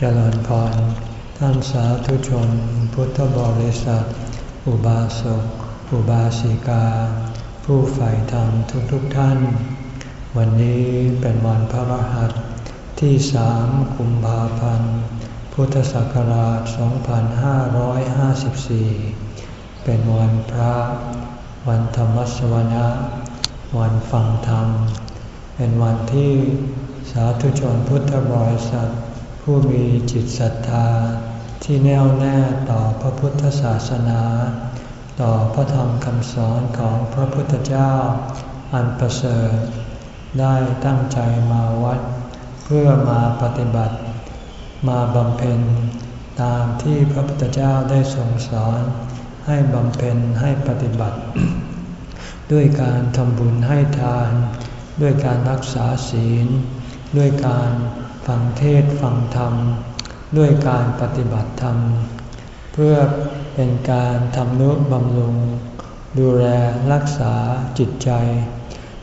เจริญพร ท่านสาธุชน พุทธบริษัท อุบาสก อุบาสิกา ผู้ใฝ่ธรรมทุกๆทท่าน วันนี้เป็นวันพระรหัสที่สามกุมภาพันธ์ พุทธศักราช 2554 เป็นวันพระ วันธรรมสวนะวันฟังธรรม เป็นวันที่สาธุชนพุทธบริษัท ผู้มีจิตศรัทธา ที่แน่วแน่ต่อพระพุทธศาสนา ต่อพระธรรมคำสอนของพระพุทธเจ้า อันประเสริฐได้ตั้งใจมาวัด เพื่อมาปฏิบัติ มาบำเพ็ญตามที่พระพุทธเจ้าได้ทรงสอน ให้บำเพ็ญให้ปฏิบัติ ด้วยการทำบุญให้ทาน ด้วยการรักษาศีล ด้วยการ ฟังเทศฟังธรรม ด้วยการปฏิบัติธรรม เพื่อเป็นการทำนุบำรุง ดูแลรักษาจิตใจ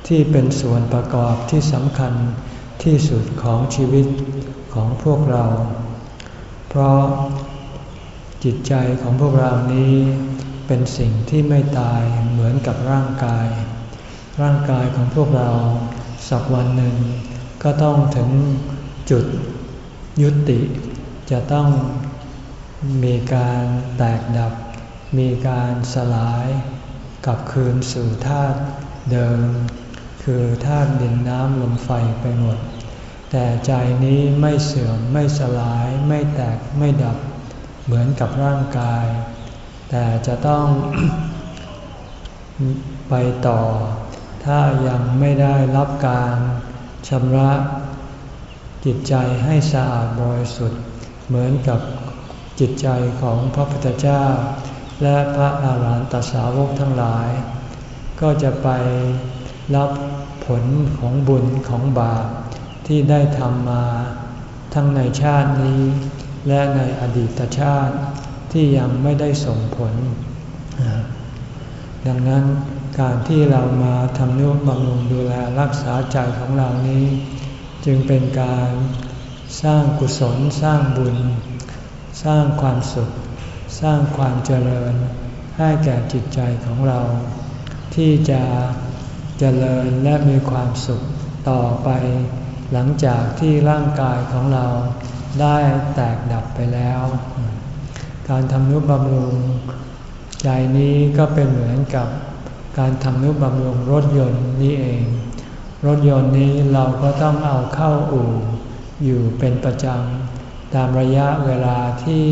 ที่เป็นส่วนประกอบที่สำคัญที่สุดของชีวิตของพวกเรา เพราะจิตใจของพวกเรานี้เป็นสิ่งที่ไม่ตายเหมือนกับร่างกาย ร่างกายของพวกเราสักวันหนึ่งก็ต้องถึง จุดยุติจะต้องมีการแตกดับ มีการสลายกลับคืนสู่ธาตุเดิม คือธาตุดินน้ำลมไฟไปหมด แต่ใจนี้ไม่เสื่อมไม่สลายไม่แตกไม่ดับเหมือนกับร่างกาย แต่จะต้องไปต่อ ถ้ายังไม่ได้รับการชำระ จิตใจให้สะอาดบริสุทธิ์ เหมือนกับจิตใจของพระพุทธเจ้า และพระอาหารหันตสาวกทั้งหลาย ก็จะไปรับผลของบุญของบาปที่ได้ทำมาทั้งในชาตินี้ และในอดีตชาติที่ยังไม่ได้ส่งผล ดังนั้นการที่เรามาทำนุบำรุงดูแลรักษาใจของเรานี้ จึงเป็นการสร้างกุศลสร้างบุญ สร้างความสุข สร้างความเจริญ ให้แก่จิตใจของเรา ที่จะเจริญและมีความสุขต่อไป หลังจากที่ร่างกายของเราได้แตกดับไปแล้ว การทำนุบำรุง ใจนี้ก็เป็นเหมือนกับการทำนุบำรุงรถยนต์นี้เอง รถยนต์นี้เราก็ต้องเอาเข้าอู่อยู่เป็นประจำตามระยะเวลาที่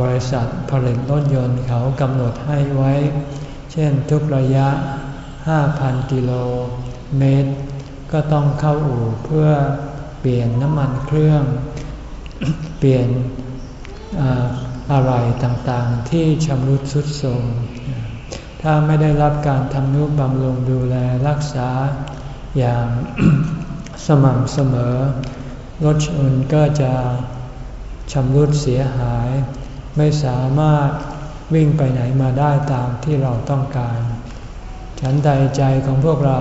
บริษัทผลิตรถยนต์เขากำหนดให้ไว้ เช่นทุกระยะ 5,000 กิโลเมตร ก็ต้องเข้าอู่เพื่อเปลี่ยนน้ำมันเครื่อง เปลี่ยนอะไรต่างๆ ที่ชำรุดทรุดโทรมถ้าไม่ได้รับการทำนุบำรุงดูแลรักษา อย่างสม่ำเสมอ รถชนก็จะชำรุดเสียหาย ไม่สามารถวิ่งไปไหนมาได้ตามที่เราต้องการ ฉันใดใจของพวกเรา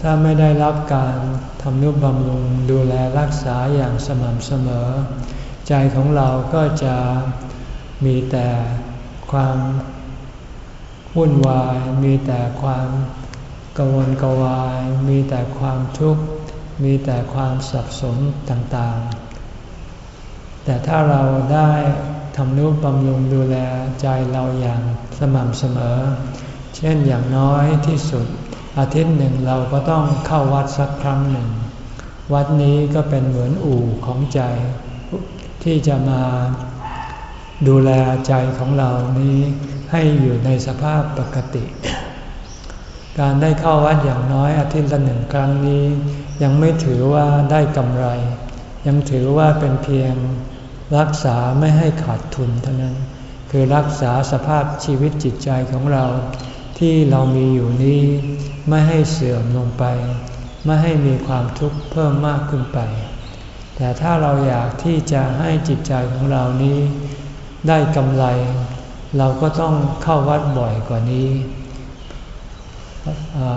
ถ้าไม่ได้รับการทำนุบำรุงดูแลรักษาอย่างสม่ำเสมอ ใจของเราก็จะมีแต่ความวุ่นวายมีแต่ความ กวนกวาย มีแต่ความทุกข์ มีแต่ความสับสนต่างๆ แต่ถ้าเราได้ทำนุบำรุงดูแลใจเราอย่างสม่ำเสมอ เช่นอย่างน้อยที่สุด อาทิตย์หนึ่งเราก็ต้องเข้าวัดสักครั้งหนึ่ง วัดนี้ก็เป็นเหมือนอู่ของใจที่จะมาดูแลใจของเรานี้ให้อยู่ในสภาพปกติ การได้เข้าวัดอย่างน้อยอาทิตย์ละหนึ่งครั้งนี้ ยังไม่ถือว่าได้กำไร ยังถือว่าเป็นเพียงรักษาไม่ให้ขาดทุนเท่านั้น คือรักษาสภาพชีวิตจิตใจของเรา ที่เรามีอยู่นี้ ไม่ให้เสื่อมลงไป ไม่ให้มีความทุกข์เพิ่มมากขึ้นไป แต่ถ้าเราอยากที่จะให้จิตใจของเรานี้ ได้กำไร เราก็ต้องเข้าวัดบ่อยกว่านี้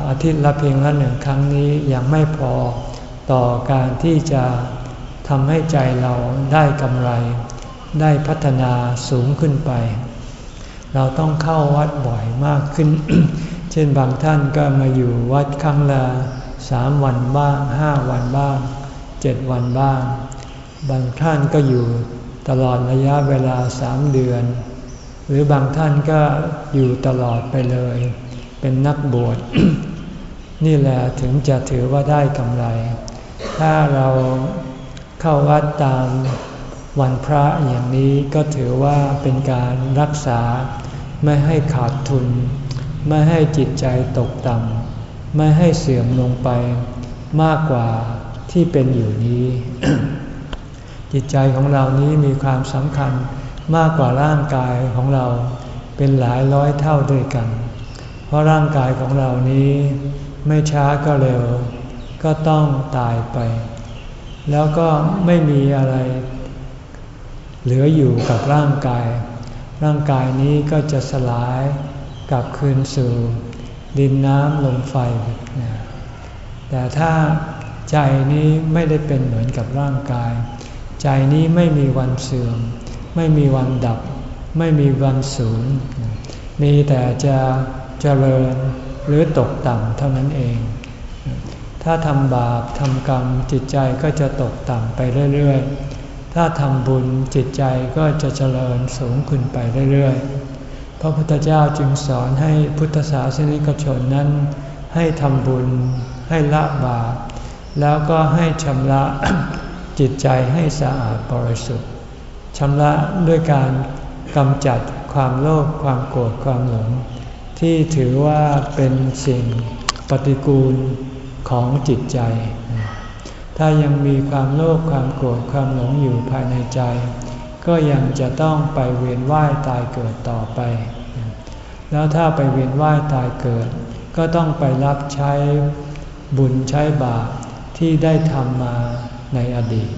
อาทิตย์ละเพียงละหนึ่งครั้งนี้ยังไม่พอต่อการที่จะทำให้ใจเราได้กำไร ได้พัฒนาสูงขึ้นไป เราต้องเข้าวัดบ่อยมากขึ้น เช่นบางท่านก็มาอยู่วัดครั้งละสามวันบ้างห้าวันบ้างเจ็ดวันบ้าง บางท่านก็อยู่ตลอดระยะเวลาสามเดือน หรือบางท่านก็อยู่ตลอดไปเลย เป็นนักบวช นี่แหละถึงจะถือว่าได้กำไร ถ้าเราเข้าวัดตามวันพระอย่างนี้ก็ถือว่าเป็นการรักษาไม่ให้ขาดทุน ไม่ให้จิตใจตกต่ำไม่ให้เสื่อมลงไปมากกว่าที่เป็นอยู่นี้ จิตใจของเรานี้มีความสำคัญมากกว่าร่างกายของเราเป็นหลายร้อยเท่าด้วยกัน ราะร่างกายของเรานี้ ไม่ช้าก็เร็ว ก็ต้องตายไป แล้วก็ไม่มีอะไร เหลืออยู่กับร่างกาย ร่างกายนี้ก็จะสลายกลับคืนสู่ดินน้ำลมไฟ แต่ถ้าใจนี้ไม่ได้เป็นเหมือนกับร่างกาย ใจนี้ไม่มีวันเสื่อม ไม่มีวันดับ ไม่มีวันสูญมีแต่จะ เจริญหรือตกต่ำเท่านั้นเอง ถ้าทำบาปทำกรรมจิตใจก็จะตกต่ำไปเรื่อยๆ ถ้าทำบุญจิตใจก็จะเจริญสูงขึ้นไปเรื่อยๆ พระพุทธเจ้าจึงสอนให้พุทธศาสนิกชนนั้น ให้ทำบุญให้ละบาปแล้วก็ให้ชำระจิตใจให้สะอาดบริสุทธิ์ชำระด้วยการกำจัดความโลภความโกรธความหลง ที่ถือว่าเป็นสิ่งปฏิกูลของจิตใจ ถ้ายังมีความโลภความโกรธความหลงอยู่ภายในใจ ก็ยังจะต้องไปเวียนว่ายตายเกิดต่อไป แล้วถ้าไปเวียนว่ายตายเกิด ก็ต้องไปรับใช้บุญใช้บาปที่ได้ทำมาในอดีต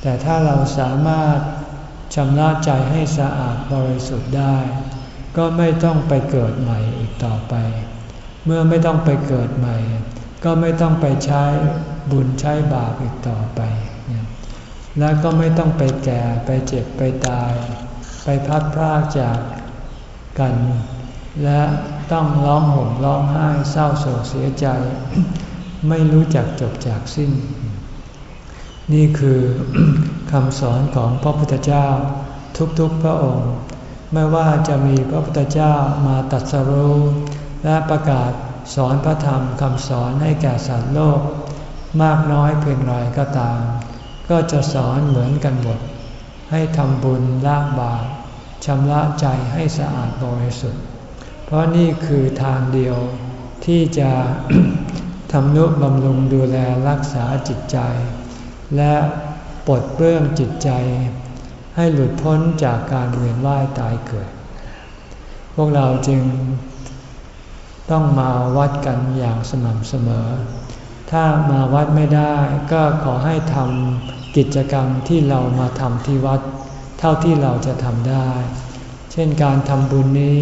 แต่ถ้าเราสามารถชำระใจให้สะอาดบริสุทธิ์ได้ ก็ไม่ต้องไปเกิดใหม่อีกต่อไป เมื่อไม่ต้องไปเกิดใหม่ ก็ไม่ต้องไปใช้บุญใช้บาปอีกต่อไป แล้วก็ไม่ต้องไปแก่ไปเจ็บไปตาย ไปพัดพรากจากกัน และต้องร้องห่มร้องไห้เศร้าโศกเสียใจ ไม่รู้จักจบจากสิ้น นี่คือคำสอนของพระพุทธเจ้าทุกๆพระองค์ ไม่ว่าจะมีพระพุทธเจ้ามาตัดสรู้ และประกาศสอนพระธรรมคำสอนให้แก่สัตว์โลก มากน้อยเพียงไรก็ตาม ก็จะสอนเหมือนกันหมด ให้ทำบุญละบาปชำระใจให้สะอาดบริสุทธิ์ เพราะนี่คือทางเดียวที่จะทำนุบำรุงดูแลรักษาจิตใจ และปลดเปลื้องจิตใจ ให้หลุดพ้นจากการเวียนว่ายตายเกิด พวกเราจึงต้องมาวัดกันอย่างสม่ำเสมอ ถ้ามาวัดไม่ได้ก็ขอให้ทำกิจกรรมที่เรามาทำที่วัด เท่าที่เราจะทำได้ เช่นการทำบุญนี้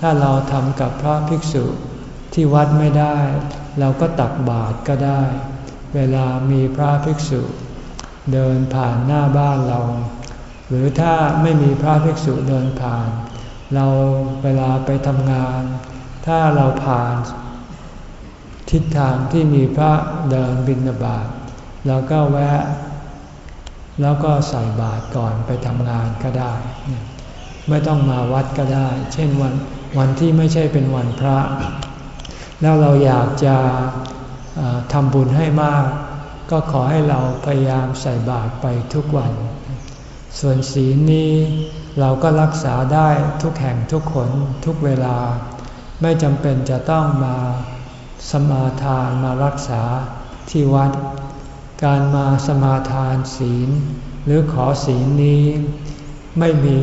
ถ้าเราทำกับพระภิกษุที่วัดไม่ได้ เราก็ตักบาตรก็ได้ เวลามีพระภิกษุ เดินผ่านหน้าบ้านเรา หรือถ้าไม่มีพระภิกษุเดินผ่าน เราเวลาไปทำงาน ถ้าเราผ่านทิศทางที่มีพระเดินบินบาตเราก็แวะ แล้วก็ใส่บาตรก่อนไปทำงานก็ได้ ไม่ต้องมาวัดก็ได้ เช่นวันวันที่ไม่ใช่เป็นวันพระ แล้วเราอยากจะทำบุญให้มาก ก็ขอให้เราพยายามใส่บาตรไปทุกวัน ส่วนศีลนี้เราก็รักษาได้ทุกแห่งทุกคนทุกเวลา ไม่จำเป็นจะต้องมาสมาทานมารักษาที่วัด การมาสมาทานศีล หรือขอศีลนี้ไม่มี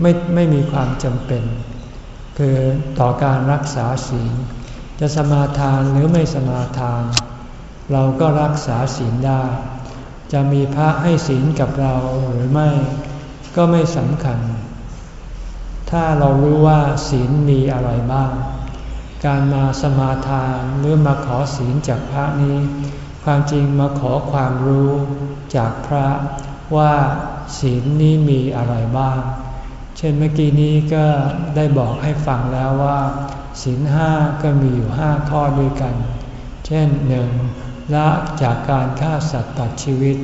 ไม่ไม่มีความจำเป็น คือต่อการรักษาศีล จะสมาทานหรือไม่สมาทาน เราก็รักษาศีลได้ จะมีพระให้ศีลกับเราหรือไม่ ก็ไม่สำคัญ ถ้าเรารู้ว่าศีลมีอะไรบ้าง การมาสมาทานหรือมาขอศีลจากพระนี้ ความจริงมาขอความรู้จากพระว่าศีลนี้มีอะไรบ้าง เช่นเมื่อกี้นี้ก็ได้บอกให้ฟังแล้วว่าศีลห้าก็มีอยู่ห้าข้อด้วยกัน เช่นหนึ่ง ละจากการฆ่าสัตว์ตัดชีวิต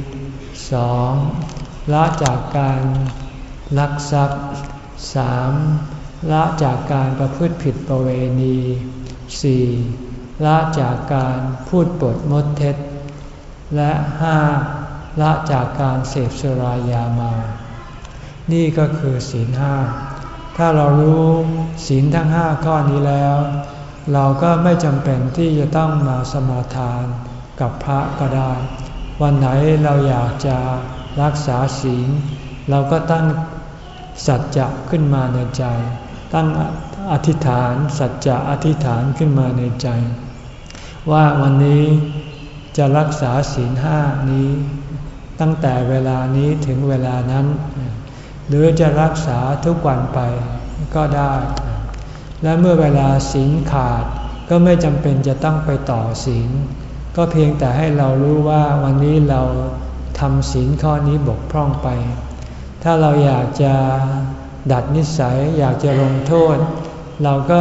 สองละจากการลักทรัพย์สามละจากการประพฤติผิดประเวณีสี่ละจากการพูดปดมดเท็จ และห้าละจากการเสพสุรายาเมา นี่ก็คือศีลห้า ถ้าเรารู้ศีลทั้งห้าข้อนี้แล้ว เราก็ไม่จำเป็นที่จะต้องมาสมาทาน กับพระก็ได้ วันไหนเราอยากจะรักษาศีล เราก็ตั้งสัจจะขึ้นมาในใจ ตั้งอธิษฐานสัจจะอธิษฐานขึ้นมาในใจ ว่าวันนี้จะรักษาศีลห้านี้ ตั้งแต่เวลานี้ถึงเวลานั้น หรือจะรักษาทุกวันไปก็ได้ และเมื่อเวลาศีลขาดก็ไม่จำเป็นจะต้องไปต่อศีล ก็เพียงแต่ให้เรารู้ว่าวันนี้เราทำศีลข้อนี้บกพร่องไป ถ้าเราอยากจะดัดนิสัยอยากจะลงโทษ เราก็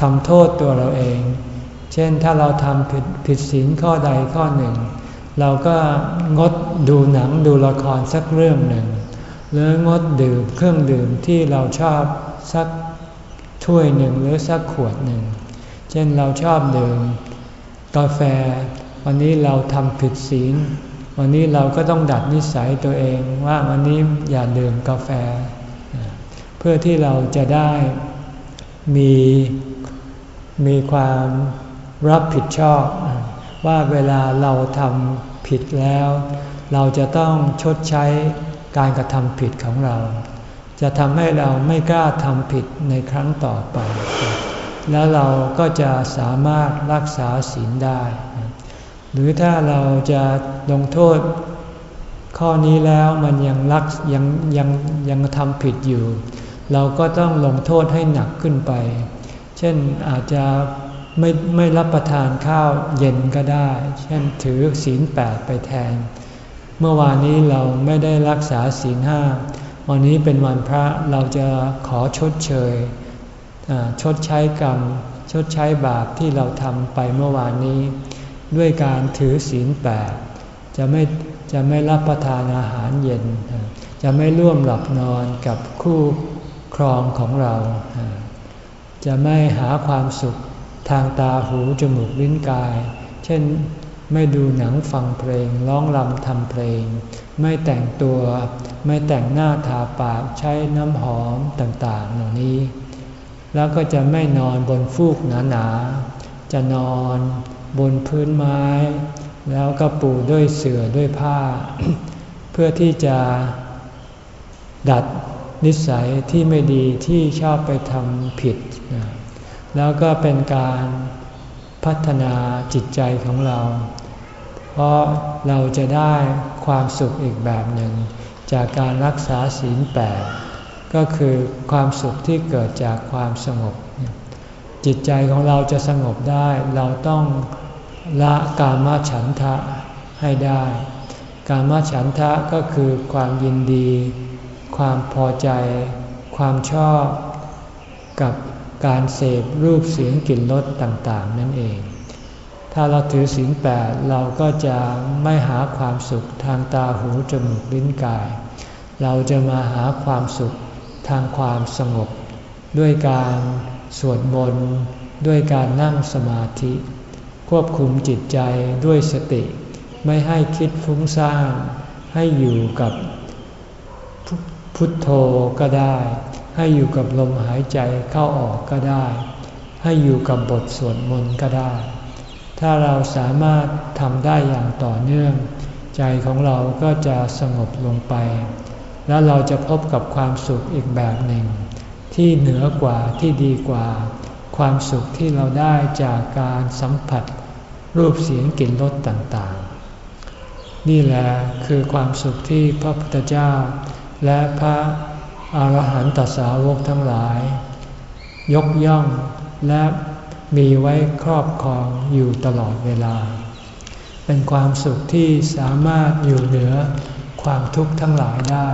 ทำโทษตัวเราเอง เช่นถ้าเราทำผิดผิดศีลข้อใดข้อหนึ่ง เราก็งดดูหนังดูละครสักเรื่องหนึ่ง หรืองดดื่มเครื่องดื่มที่เราชอบสักถ้วยหนึ่งหรือสักขวดหนึ่ง เช่นเราชอบดื่ม กาแฟ วันนี้เราทำผิดศีล วันนี้เราก็ต้องดัดนิสัยตัวเองว่าวันนี้อย่าดื่มกาแฟ เพื่อที่เราจะได้มีมีความรับผิดชอบ ว่าเวลาเราทำผิดแล้ว เราจะต้องชดใช้การกระทำผิดของเรา จะทำให้เราไม่กล้าทำผิดในครั้งต่อไป แล้วเราก็จะสามารถรักษาศีลได้ หรือถ้าเราจะลงโทษข้อนี้แล้วมันยังรักยังยังยังทำผิดอยู่ เราก็ต้องลงโทษให้หนักขึ้นไป เช่นอาจจะไม่ไม่รับประทานข้าวเย็นก็ได้ เช่นถือศีลแปดไปแทน เมื่อวานนี้เราไม่ได้รักษาศีลห้า วันนี้เป็นวันพระเราจะขอชดเชย ชดใช้กรรม ชดใช้บาปที่เราทำไปเมื่อวานนี้ ด้วยการถือศีลแปดจะไม่จะไม่รับประทานอาหารเย็น จะไม่ร่วมหลับนอนกับคู่ครองของเรา จะไม่หาความสุขทางตาหูจมูกลิ้นกาย เช่นไม่ดูหนังฟังเพลงร้องรำทำเพลง ไม่แต่งตัว ไม่แต่งหน้าทาปากใช้น้ำหอมต่างๆ เหล่านี้ แล้วก็จะไม่นอนบนฟูกหนาๆ จะนอนบนพื้นไม้ แล้วก็ปูด้วยเสื่อด้วยผ้า เพื่อที่จะดัดนิสัยที่ไม่ดีที่ชอบไปทำผิด แล้วก็เป็นการพัฒนาจิตใจของเรา เพราะเราจะได้ความสุขอีกแบบหนึ่ง จากการรักษาศีลแปด ก็คือความสุขที่เกิดจากความสงบ จิตใจของเราจะสงบได้เราต้องละกามฉันทะให้ได้ กามฉันทะก็คือความยินดี ความพอใจ ความชอบ กับการเสพรูปเสียงกลิ่นรสต่างๆ นั่นเอง ถ้าเราถือศีลแปดเราก็จะไม่หาความสุขทางตาหูจมูกลิ้นกาย เราจะมาหาความสุข ทางความสงบ ด้วยการสวดมนต์ด้วยการนั่งสมาธิ ควบคุมจิตใจด้วยสติ ไม่ให้คิดฟุ้งซ่านให้อยู่กับพุทโธก็ได้ ให้อยู่กับลมหายใจเข้าออกก็ได้ ให้อยู่กับบทสวดมนต์ก็ได้ ถ้าเราสามารถทำได้อย่างต่อเนื่อง ใจของเราก็จะสงบลงไป แล้วเราจะพบกับความสุขอีกแบบหนึ่ง ที่เหนือกว่าที่ดีกว่า ความสุขที่เราได้จากการสัมผัส รูปเสียงกลิ่นรสต่างๆ นี่แหละคือความสุขที่พระพุทธเจ้า และพระอาหารหันตสาวกทั้งหลาย ยกย่องและมีไว้ครอบครองอยู่ตลอดเวลา เป็นความสุขที่สามารถอยู่เหนือ ความทุกข์ทั้งหลายได้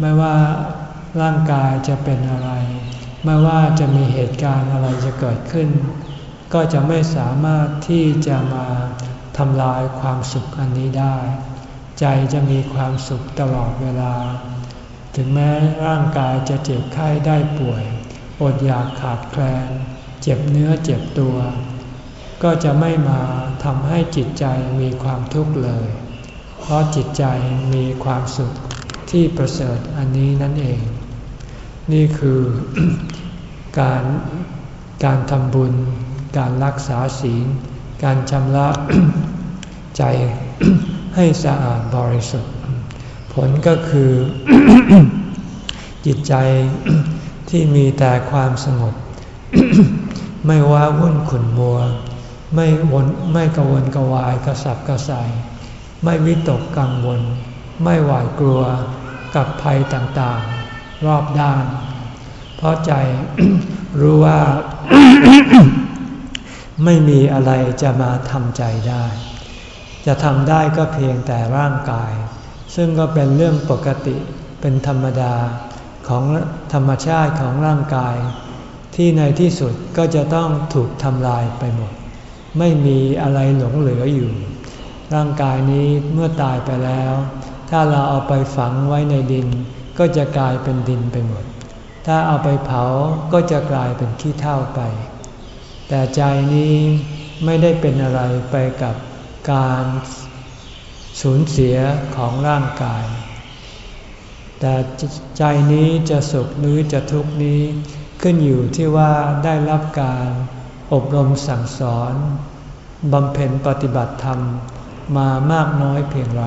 ไม่ว่าร่างกายจะเป็นอะไร ไม่ว่าจะมีเหตุการณ์อะไรจะเกิดขึ้น ก็จะไม่สามารถที่จะมาทำลายความสุขอันนี้ได้ ใจจะมีความสุขตลอดเวลา ถึงแม้ร่างกายจะเจ็บไข้ได้ป่วย อดอยากขาดแคลน เจ็บเนื้อเจ็บตัว ก็จะไม่มาทำให้จิตใจมีความทุกข์เลย เพราะจิตใจมีความสุขที่ประเสริฐอันนี้นั่นเอง นี่คือการการทำบุญ การรักษาศีล การชำระใจให้สะอาดบริสุทธิ์ ผลก็คือ จิตใจที่มีแต่ความสงบ ไม่ว้าวุ่นขุนมัว ไม่วนไม่กวนกวายกระสับกระส่าย ไม่วิตกกังวล ไม่หวาดกลัวกับภัยต่างๆ รอบด้าน เพราะใจรู้ว่า ไม่มีอะไรจะมาทำใจได้ จะทำได้ก็เพียงแต่ร่างกาย ซึ่งก็เป็นเรื่องปกติเป็นธรรมดาของธรรมชาติของร่างกาย ที่ในที่สุดก็จะต้องถูกทำลายไปหมด ไม่มีอะไรหลงเหลืออยู่ ร่างกายนี้เมื่อตายไปแล้ว ถ้าเราเอาไปฝังไว้ในดิน ก็จะกลายเป็นดินไปหมด ถ้าเอาไปเผาก็จะกลายเป็นขี้เถ้าไป แต่ใจนี้ไม่ได้เป็นอะไรไปกับการสูญเสียของร่างกาย แต่ใจนี้จะสุขหรือจะทุกข์นี้ ขึ้นอยู่ที่ว่าได้รับการอบรมสั่งสอนบำเพ็ญปฏิบัติธรรม มามากน้อยเพียงไร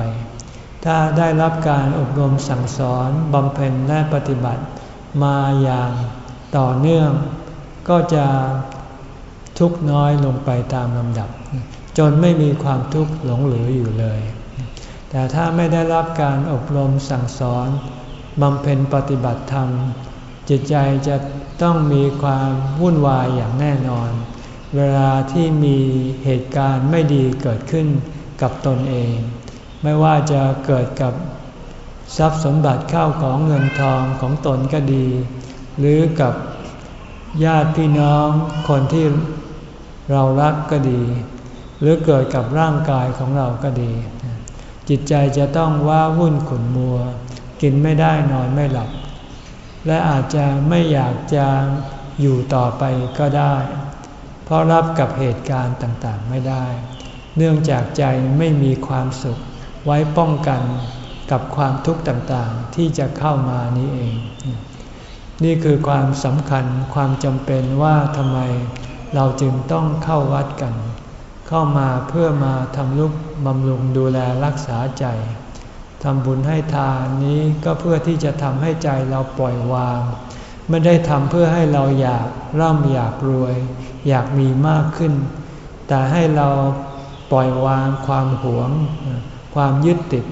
ถ้าได้รับการอบรมสั่งสอนบำเพ็ญและปฏิบัติมาอย่างต่อเนื่อง ก็จะทุกน้อยลงไปตามลำดับ จนไม่มีความทุกข์หลงเหลืออยู่เลย แต่ถ้าไม่ได้รับการอบรมสั่งสอนบำเพ็ญปฏิบัติธรรม จิตใจจะต้องมีความวุ่นวายอย่างแน่นอน เวลาที่มีเหตุการณ์ไม่ดีเกิดขึ้น กับตนเอง ไม่ว่าจะเกิดกับทรัพย์สมบัติข้าวของเงินทองของตนก็ดี หรือกับญาติพี่น้องคนที่เรารักก็ดี หรือเกิดกับร่างกายของเราก็ดี จิตใจจะต้องว้าวุ่นขุนมัว กินไม่ได้นอนไม่หลับ และอาจจะไม่อยากจะอยู่ต่อไปก็ได้ เพราะรับกับเหตุการณ์ต่างๆไม่ได้ เนื่องจากใจไม่มีความสุข ไว้ป้องกันกับความทุกข์ต่างๆ ที่จะเข้ามานี้เอง นี่คือความสำคัญความจำเป็นว่าทำไมเราจึงต้องเข้าวัดกัน เข้ามาเพื่อมาทำลุกบำรุงดูแลรักษาใจทำบุญให้ทานนี้ก็เพื่อที่จะทำให้ใจเราปล่อยวาง ไม่ได้ทำเพื่อให้เราอยากร่ำอยากรวย อยากมีมากขึ้น แต่ให้เรา ปล่อยวางความหวง ความยึดติด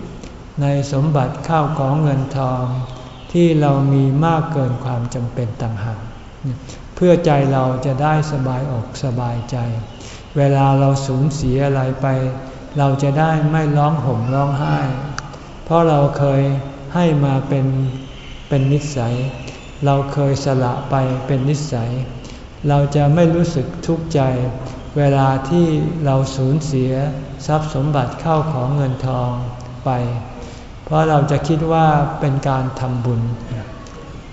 ในสมบัติข้าวของเงินทอง ที่เรามีมากเกินความจำเป็นต่างหากเพื่อใจเราจะได้สบายอกสบายใจ เวลาเราสูญเสียอะไรไป เราจะได้ไม่ร้องห่มร้องไห้ เพราะเราเคยให้มาเป็นเป็นนิสัย เราเคยสละไปเป็นนิสัย เราจะไม่รู้สึกทุกข์ใจ เวลาที่เราสูญเสียทรัพย์สมบัติเข้าของเงินทองไป เพราะเราจะคิดว่าเป็นการทำบุญ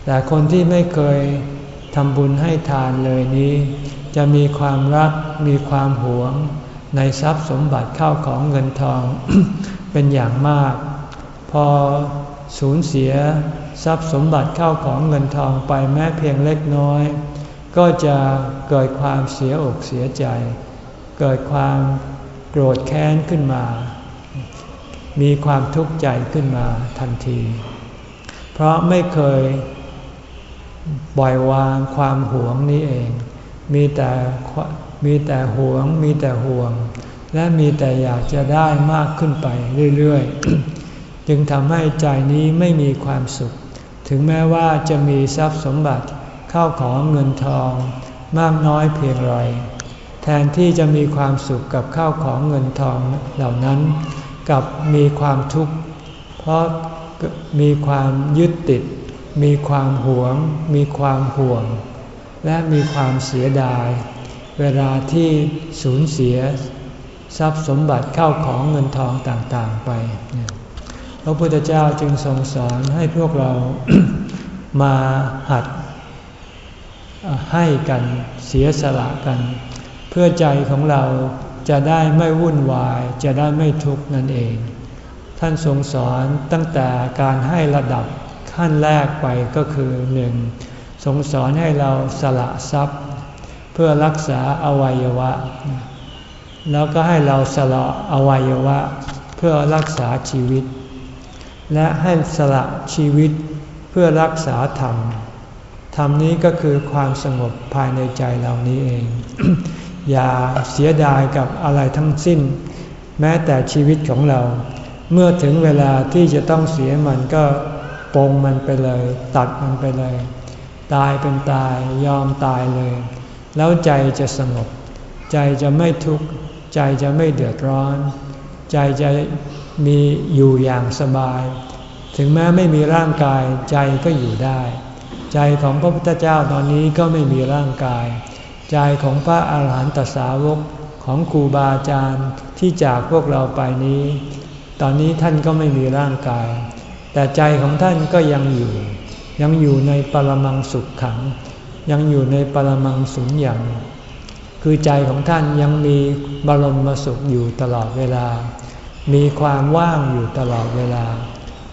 แต่คนที่ไม่เคยทำบุญให้ทานเลยนี้ จะมีความรักมีความหวง ในทรัพย์สมบัติเข้าของเงินทอง เป็นอย่างมาก พอสูญเสียทรัพย์สมบัติเข้าของเงินทองไปแม้เพียงเล็กน้อย ก็จะเกิดความเสียอกเสียใจ เกิดความโกรธแค้นขึ้นมา มีความทุกข์ใจขึ้นมาทันที เพราะไม่เคยปล่อยวางความหวงนี้เอง มีแต่มีแต่หวง มีแต่ห่วง และมีแต่อยากจะได้มากขึ้นไปเรื่อยๆ จึงทำให้ใจนี้ไม่มีความสุข ถึงแม้ว่าจะมีทรัพย์สมบัติ ข้าของเงินทองมากน้อยเพียงไร แทนที่จะมีความสุขกับข้าวของเงินทองเหล่านั้น กับมีความทุกข์เพราะมีความยึดติด มีความหวง มีความห่วง และมีความเสียดาย เวลาที่สูญเสียทรัพย์สมบัติเข้าของเงินทองต่างๆไป พระพุทธเจ้าจึงทรงสอนให้พวกเรามาหัด ให้กันเสียสละกัน เพื่อใจของเราจะได้ไม่วุ่นวายจะได้ไม่ทุกข์นั่นเอง ท่านทรงสอนตั้งแต่การให้ระดับขั้นแรกไปก็คือหนึ่งทรงสอนให้เราสละทรัพย์ เพื่อรักษาอวัยวะ แล้วก็ให้เราสละอวัยวะ เพื่อรักษาชีวิต และให้สละชีวิตเพื่อรักษาธรรม ธรรมนี้ก็คือความสงบภายในใจเรานี้เอง อย่าเสียดายกับอะไรทั้งสิ้น แม้แต่ชีวิตของเรา เมื่อถึงเวลาที่จะต้องเสียมันก็ปงมันไปเลย ตัดมันไปเลย ตายเป็นตายยอมตายเลย แล้วใจจะสงบ ใจจะไม่ทุกข์ ใจจะไม่เดือดร้อน ใจจะมีอยู่อย่างสบาย ถึงแม้ไม่มีร่างกายใจก็อยู่ได้ ใจของพระพุทธเจ้าตอนนี้ก็ไม่มีร่างกาย ใจของพระอาหารหันตสาวกของครูบาอาจารย์ที่จากพวกเราไปนี้ ตอนนี้ท่านก็ไม่มีร่างกาย แต่ใจของท่านก็ยังอยู่ ยังอยู่ในปรมังสุขขัง ยังอยู่ในปรมังสุญญ์คือใจของท่านยังมีบรมสุขอยู่ตลอดเวลา มีความว่างอยู่ตลอดเวลา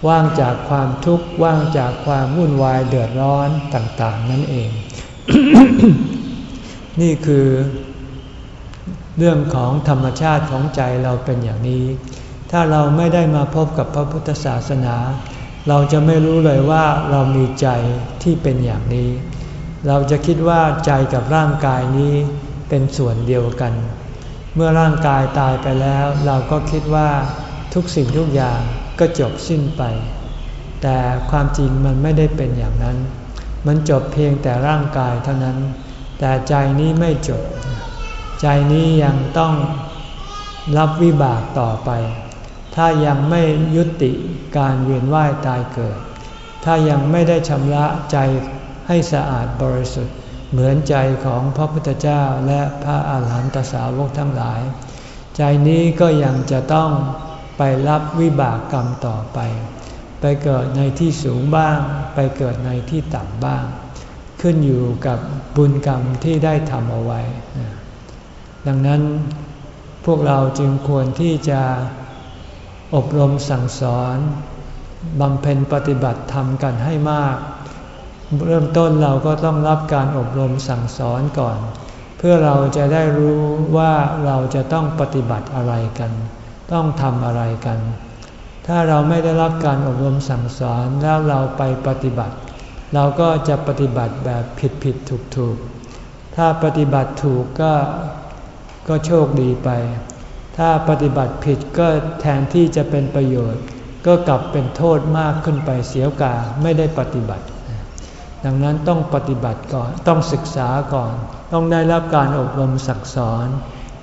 ว่างจากความทุกข์ว่างจากความวุ่นวายเดือดร้อนต่าง ๆ นั่นเอง นี่คือ เรื่องของธรรมชาติของใจเราเป็นอย่างนี้ ถ้าเราไม่ได้มาพบกับพระพุทธศาสนา เราจะไม่รู้เลยว่าเรามีใจที่เป็นอย่างนี้ เราจะคิดว่าใจกับร่างกายนี้เป็นส่วนเดียวกัน เมื่อร่างกายตายไปแล้ว เราก็คิดว่าทุกสิ่งทุกอย่าง ก็จบสิ้นไป แต่ความจริงมันไม่ได้เป็นอย่างนั้น มันจบเพียงแต่ร่างกายเท่านั้น แต่ใจนี้ไม่จบ ใจนี้ยังต้องรับวิบากต่อไป ถ้ายังไม่ยุติการเวียนว่ายตายเกิด ถ้ายังไม่ได้ชำระใจให้สะอาดบริสุทธิ์ เหมือนใจของพระพุทธเจ้าและพระอาหารหันตสาวกทั้งหลาย ใจนี้ก็ยังจะต้อง ไปรับวิบากกรรมต่อไป ไปเกิดในที่สูงบ้าง ไปเกิดในที่ต่ำบ้าง ขึ้นอยู่กับบุญกรรมที่ได้ทำเอาไว้ ดังนั้นพวกเราจึงควรที่จะอบรมสั่งสอนบำเพ็ญปฏิบัติธรรมกันให้มาก เริ่มต้นเราก็ต้องรับการอบรมสั่งสอนก่อน เพื่อเราจะได้รู้ว่าเราจะต้องปฏิบัติอะไรกัน ต้องทำอะไรกัน ถ้าเราไม่ได้รับการอบรมสั่งสอนแล้วเราไปปฏิบัติ เราก็จะปฏิบัติแบบผิดผิดถูกถูกถ้าปฏิบัติถูกก็ก็โชคดีไป ถ้าปฏิบัติผิดก็แทนที่จะเป็นประโยชน์ ก็กลับเป็นโทษมากขึ้นไปเสียกาไม่ได้ปฏิบัติ ดังนั้นต้องปฏิบัติก่อน ต้องศึกษาก่อน ต้องได้รับการอบรมสั่งสอน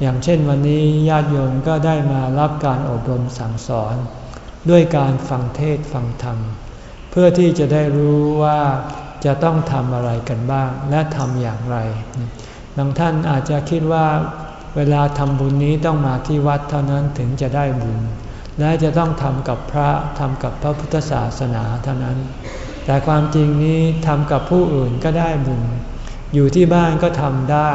อย่างเช่นวันนี้ญาติโยมก็ได้มารับการอบรมสั่งสอน ด้วยการฟังเทศฟังธรรม เพื่อที่จะได้รู้ว่าจะต้องทำอะไรกันบ้างและทำอย่างไร บางท่านอาจจะคิดว่าเวลาทำบุญนี้ต้องมาที่วัดเท่านั้นถึงจะได้บุญ และจะต้องทำกับพระทำกับพระพุทธศาสนาเท่านั้น แต่ความจริงนี้ทำกับผู้อื่นก็ได้บุญ อยู่ที่บ้านก็ทำได้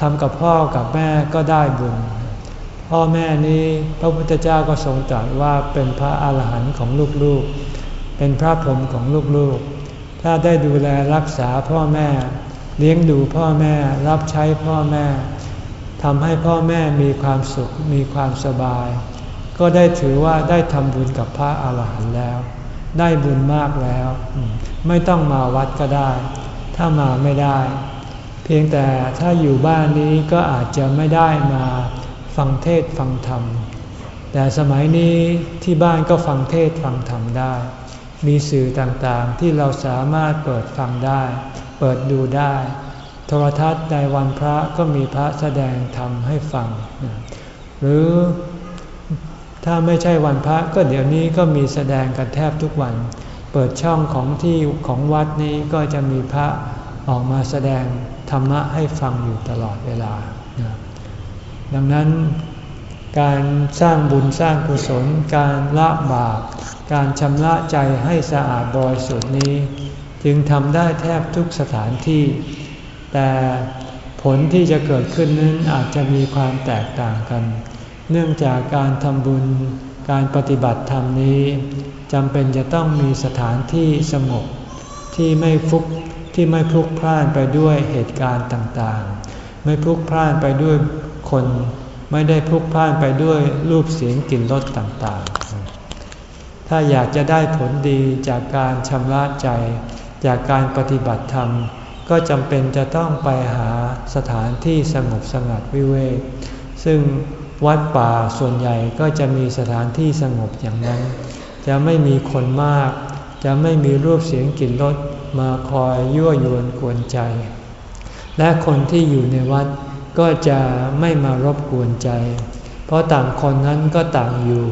ทำกับพ่อกับแม่ก็ได้บุญ พ่อแม่นี้พระพุทธเจ้าก็ทรงตรัสว่าเป็นพระอาหารหันต์ของลูกๆ เป็นพระพรหมของลูกๆ ถ้าได้ดูแลรักษาพ่อแม่ เลี้ยงดูพ่อแม่ รับใช้พ่อแม่ทำให้พ่อแม่มีความสุขมีความสบาย ก็ได้ถือว่าได้ทำบุญกับพระอาหารหันต์แล้ว ได้บุญมากแล้ว ไม่ต้องมาวัดก็ได้ ถ้ามาไม่ได้ พียงแต่ถ้าอยู่บ้านนี้ก็อาจจะไม่ได้มาฟังเทศฟังธรรม แต่สมัยนี้ที่บ้านก็ฟังเทศฟังธรรมได้ มีสื่อต่างๆที่เราสามารถเปิดฟังได้ เปิดดูได้ โทรทัศน์ในวันพระก็มีพระแสดงธรรมให้ฟัง หรือถ้าไม่ใช่วันพระก็เดี๋ยวนี้ก็มีแสดงกันแทบทุกวัน เปิดช่องของที่ของวัดนี้ก็จะมีพระออกมาแสดง ธรรมะให้ฟังอยู่ตลอดเวลา ดังนั้นการสร้างบุญสร้างกุศล การละบาป การชำระใจให้สะอาดบริสุทธิ์นี้ จึงทำได้แทบทุกสถานที่ แต่ผลที่จะเกิดขึ้นนั้นอาจจะมีความแตกต่างกัน เนื่องจากการทำบุญ การปฏิบัติธรรมนี้จำเป็นจะต้องมีสถานที่สงบที่ไม่ฟุก ที่ไม่พลุกพล่านไปด้วยเหตุการณ์ต่างๆ ไม่พลุกพล่านไปด้วยคน ไม่ได้พลุกพล่านไปด้วยรูปเสียงกลิ่นรสต่างๆ ถ้าอยากจะได้ผลดีจากการชำระใจ จากการปฏิบัติธรรม ก็จำเป็นจะต้องไปหาสถานที่สงบสงัดวิเวก ซึ่งวัดป่าส่วนใหญ่ก็จะมีสถานที่สงบอย่างนั้น จะไม่มีคนมาก จะไม่มีรูปเสียงกลิ่นรส มาคอยยั่วยวนกวนใจ และคนที่อยู่ในวัดก็จะไม่มารบกวนใจ เพราะต่างคนนั้นก็ต่างอยู่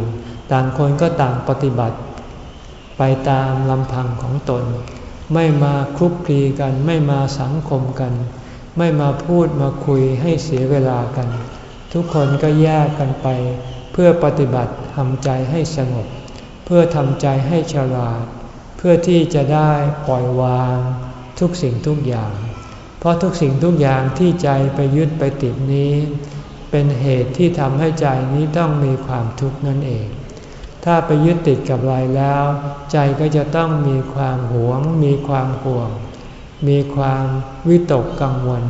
ต่างคนก็ต่างปฏิบัติ ไปตามลำพังของตน ไม่มาคลุกคลีกัน ไม่มาสังคมกัน ไม่มาพูดมาคุยให้เสียเวลากัน ทุกคนก็แยกกันไป เพื่อปฏิบัติทำใจให้สงบ เพื่อทำใจให้ฉลาด เพื่อที่จะได้ปล่อยวางทุกสิ่งทุกอย่าง เพราะทุกสิ่งทุกอย่างที่ใจไปยึดไปติดนี้ เป็นเหตุที่ทำให้ใจนี้ต้องมีความทุกข์นั่นเอง ถ้าไปยึดติดกับอะไรแล้ว ใจก็จะต้องมีความหวง มีความห่วง มีความวิตกกังวล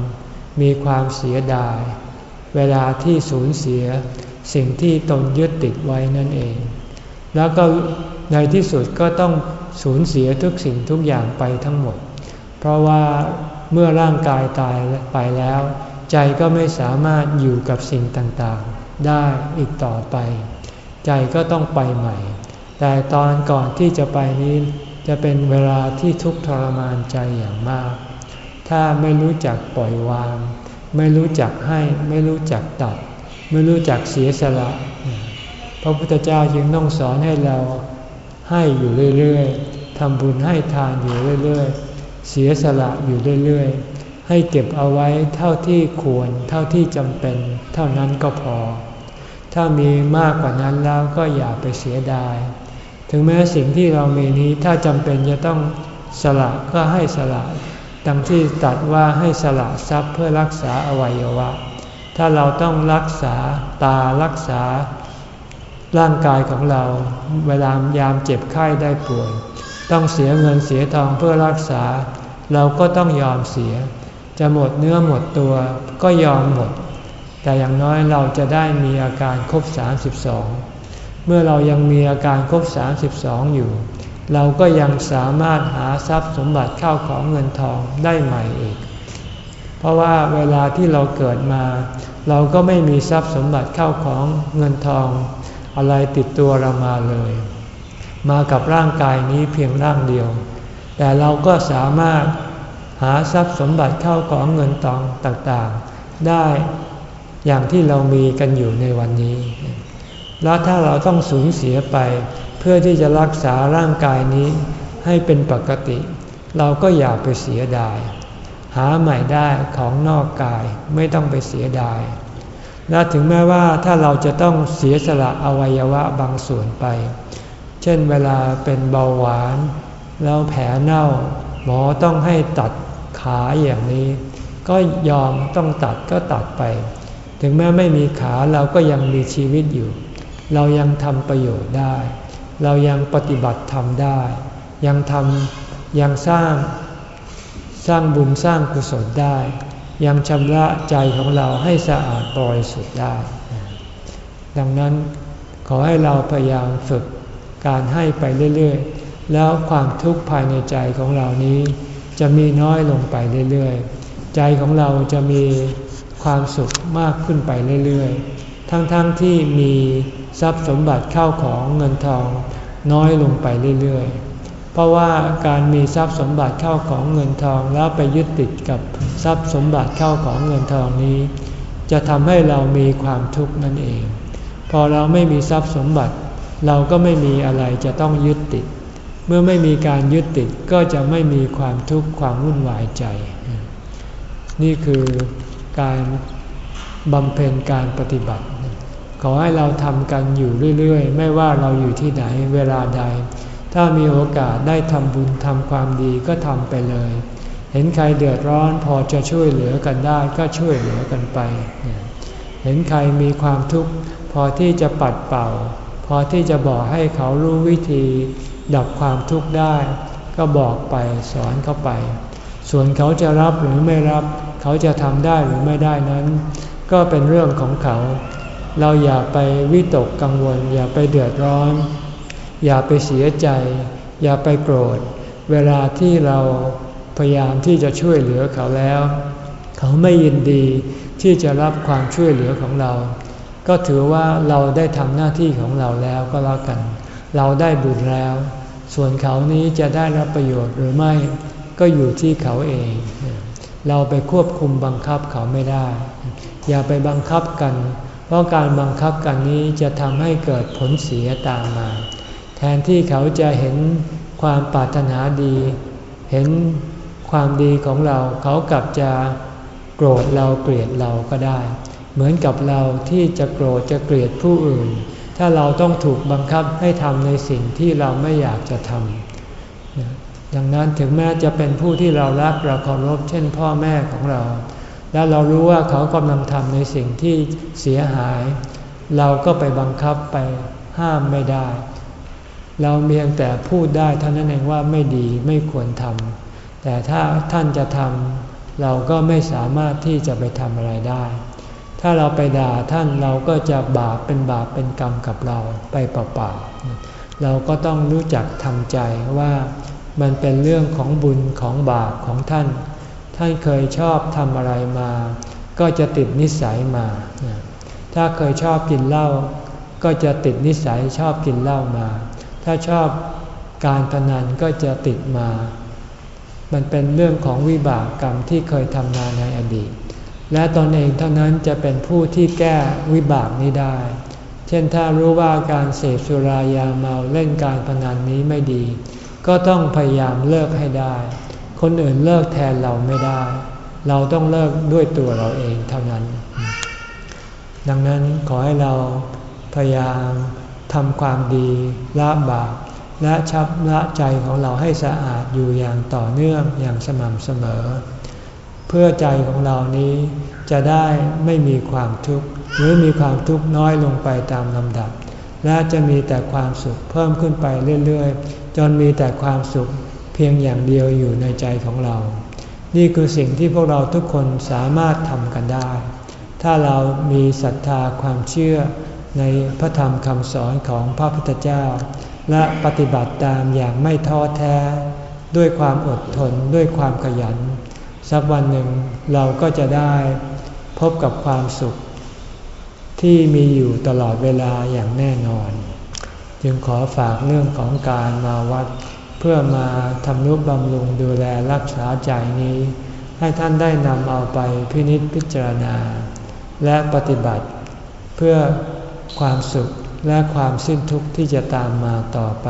มีความเสียดาย เวลาที่สูญเสียสิ่งที่ตนยึดติดไว้นั่นเอง แล้วก็ ในที่สุดก็ต้องสูญเสียทุกสิ่งทุกอย่างไปทั้งหมด เพราะว่าเมื่อร่างกายตายไปแล้ว ใจก็ไม่สามารถอยู่กับสิ่งต่างๆ ได้อีกต่อไป ใจก็ต้องไปใหม่ แต่ตอนก่อนที่จะไปนี้จะเป็นเวลาที่ทุกข์ทรมานใจอย่างมาก ถ้าไม่รู้จักปล่อยวาง ไม่รู้จักให้ไม่รู้จักตัด ไม่รู้จักเสียสละ พระพุทธเจ้าจึงต้องสอนให้เรา ให้อยู่เรื่อยๆทำบุญให้ทานอยู่เรื่อยๆ เสียสละอยู่เรื่อยๆ ให้เก็บเอาไว้เท่าที่ควรเท่าที่จำเป็น เท่านั้นก็พอ ถ้ามีมากกว่านั้นแล้วก็อย่าไปเสียดาย ถึงแม้สิ่งที่เรามีนี้ถ้าจำเป็นจะต้องสละก็ให้สละดังที่ตัดว่าให้สละทรัพย์เพื่อรักษาอวัยวะ ถ้าเราต้องรักษาตารักษา ร่างกายของเราเวลายามเจ็บไข้ได้ป่วย ต้องเสียเงินเสียทองเพื่อรักษา เราก็ต้องยอมเสีย จะหมดเนื้อหมดตัวก็ยอมหมด แต่อย่างน้อยเราจะได้มีอาการครบ 32 เมื่อเรายังมีอาการครบ 32 อยู่ เราก็ยังสามารถหาทรัพย์สมบัติเข้าของเงินทองได้ใหม่อีก เพราะว่าเวลาที่เราเกิดมา เราก็ไม่มีทรัพย์สมบัติเข้าของเงินทอง อะไรติดตัวเรามาเลย มากับร่างกายนี้เพียงร่างเดียว แต่เราก็สามารถหาทรัพย์สมบัติเข้าของเงินตองต่างๆ ได้อย่างที่เรามีกันอยู่ในวันนี้ แล้วถ้าเราต้องสูญเสียไป เพื่อที่จะรักษาร่างกายนี้ให้เป็นปกติ เราก็อย่าไปเสียดาย หาใหม่ได้ของนอกกายไม่ต้องไปเสียดาย และถึงแม้ว่าถ้าเราจะต้องเสียสละอวัยวะบางส่วนไป เช่นเวลาเป็นเบาหวาน แล้วแผลเน่า หมอต้องให้ตัดขาอย่างนี้ ก็ยอมต้องตัดก็ตัดไป ถึงแม้ไม่มีขาเราก็ยังมีชีวิตอยู่ เรายังทำประโยชน์ได้ เรายังปฏิบัติทำได้ ยังทำยังสร้าง สร้างบุญสร้างกุศลได้ ยังชำระใจของเราให้สะอาดบริสุทธิ์ได้ ดังนั้นขอให้เราพยายามฝึกการให้ไปเรื่อยๆ แล้วความทุกข์ภายในใจของเรานี้ จะมีน้อยลงไปเรื่อยๆ ใจของเราจะมีความสุขมากขึ้นไปเรื่อยๆ ทั้งๆทที่มีทรัพย์สมบัติเข้าของเงินทองน้อยลงไปเรื่อยๆ ราะว่าการมีทรัพย์สมบัติเข้าของเงินทองแล้วไปยึดติดกับทรัพย์สมบัติเข้าของเงินทองนี้ จะทำให้เรามีความทุกข์นั่นเอง พอเราไม่มีทรัพย์สมบัติ เราก็ไม่มีอะไรจะต้องยึดติด เมื่อไม่มีการยึดติดก็จะไม่มีความทุกข์ความวุ่นวายใจ นี่คือการบำเพ็ญการปฏิบัติ ขอให้เราทำกันอยู่เรื่อยๆ ไม่ว่าเราอยู่ที่ไหนเวลาใด ถ้ามีโอกาสได้ทำบุญทำความดีก็ทำไปเลย เห็นใครเดือดร้อนพอจะช่วยเหลือกันได้ก็ช่วยเหลือกันไป เห็นใครมีความทุกข์พอที่จะปัดเป่า พอที่จะบอกให้เขารู้วิธี ดับความทุกข์ได้ ก็บอกไปสอนเขาไป ส่วนเขาจะรับหรือไม่รับ เขาจะทำได้หรือไม่ได้นั้น ก็เป็นเรื่องของเขา เราอย่าไปวิตกกังวล อย่าไปเดือดร้อน อย่าไปเสียใจ อย่าไปโกรธ เวลาที่เราพยายามที่จะช่วยเหลือเขาแล้ว เขาไม่ยินดีที่จะรับความช่วยเหลือของเรา ก็ถือว่าเราได้ทำหน้าที่ของเราแล้วก็แล้วกัน เราได้บุญแล้ว ส่วนเขานี้จะได้รับประโยชน์หรือไม่ก็อยู่ที่เขาเอง เราไปควบคุมบังคับเขาไม่ได้ อย่าไปบังคับกัน เพราะการบังคับกันนี้จะทำให้เกิดผลเสียตามมา แทนที่เขาจะเห็นความปรารถนาดี เห็นความดีของเราเขากลับจะโกรธเราเกลียดเราก็ได้ เหมือนกับเราที่จะโกรธจะเกลียดผู้อื่น ถ้าเราต้องถูกบังคับให้ทำในสิ่งที่เราไม่อยากจะทำดังนั้นถึงแม้จะเป็นผู้ที่เรารักเราเคารพเช่นพ่อแม่ของเรา แล้วเรารู้ว่าเขากำลังทำในสิ่งที่เสียหาย เราก็ไปบังคับไปห้ามไม่ได้ เราเพียงแต่พูดได้เท่านั้นเองว่าไม่ดีไม่ควรทำแต่ถ้าท่านจะทำเราก็ไม่สามารถที่จะไปทำอะไรได้ ถ้าเราไปด่าท่านเราก็จะบาปเป็นบาปเป็นกรรมกับเราไปเปล่าๆเราก็ต้องรู้จักทำใจว่ามันเป็นเรื่องของบุญของบาปของท่าน ท่านเคยชอบทำอะไรมา ก็จะติดนิสัยมา ถ้าเคยชอบกินเหล้าก็จะติดนิสัยชอบกินเหล้ามา ถ้าชอบการพนันก็จะติดมา มันเป็นเรื่องของวิบากกรรมที่เคยทำงานในอดีต และตนเองเท่านั้นจะเป็นผู้ที่แก้วิบากนี้ได้ เช่นถ้ารู้ว่าการเสพสุรายาเมาเล่นการพนันนี้ไม่ดี ก็ต้องพยายามเลิกให้ได้ คนอื่นเลิกแทนเราไม่ได้ เราต้องเลิกด้วยตัวเราเองเท่านั้น ดังนั้นขอให้เราพยายาม ทำความดีละบาปและชับละใจของเราให้สะอาดอยู่อย่างต่อเนื่องอย่างสม่ำเสมอ เพื่อใจของเรานี้จะได้ไม่มีความทุกข์หรือมีความทุกข์น้อยลงไปตามลำดับ และจะมีแต่ความสุขเพิ่มขึ้นไปเรื่อยๆ จนมีแต่ความสุขเพียงอย่างเดียวอยู่ในใจของเรา นี่คือสิ่งที่พวกเราทุกคนสามารถทำกันได้ ถ้าเรามีศรัทธาความเชื่อ ในพระธรรมคำสอนของพระพุทธเจ้า และปฏิบัติตามอย่างไม่ท้อแท้ ด้วยความอดทนด้วยความขยัน สักวันหนึ่งเราก็จะได้พบกับความสุข ที่มีอยู่ตลอดเวลาอย่างแน่นอน จึงขอฝากเรื่องของการมาวัด เพื่อมาทำนุบำรุงดูแลรักษาใจนี้ ให้ท่านได้นำเอาไปพินิจพิจารณา และปฏิบัติเพื่อ ความสุขและความสิ้นทุกข์ที่จะตามมาต่อไป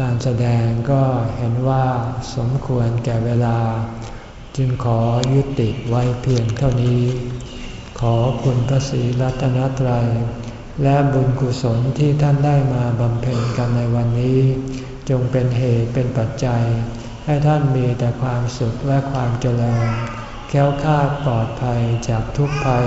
การแสดงก็เห็นว่าสมควรแก่เวลา จึงขอยุติไว้เพียงเท่านี้ ขอคุณพระศรีรัตนตรัย และบุญกุศลที่ท่านได้มาบำเพ็ญกันในวันนี้ จงเป็นเหตุเป็นปัจจัย ให้ท่านมีแต่ความสุขและความเจริญแค้วคาดปลอดภัยจากทุกภัย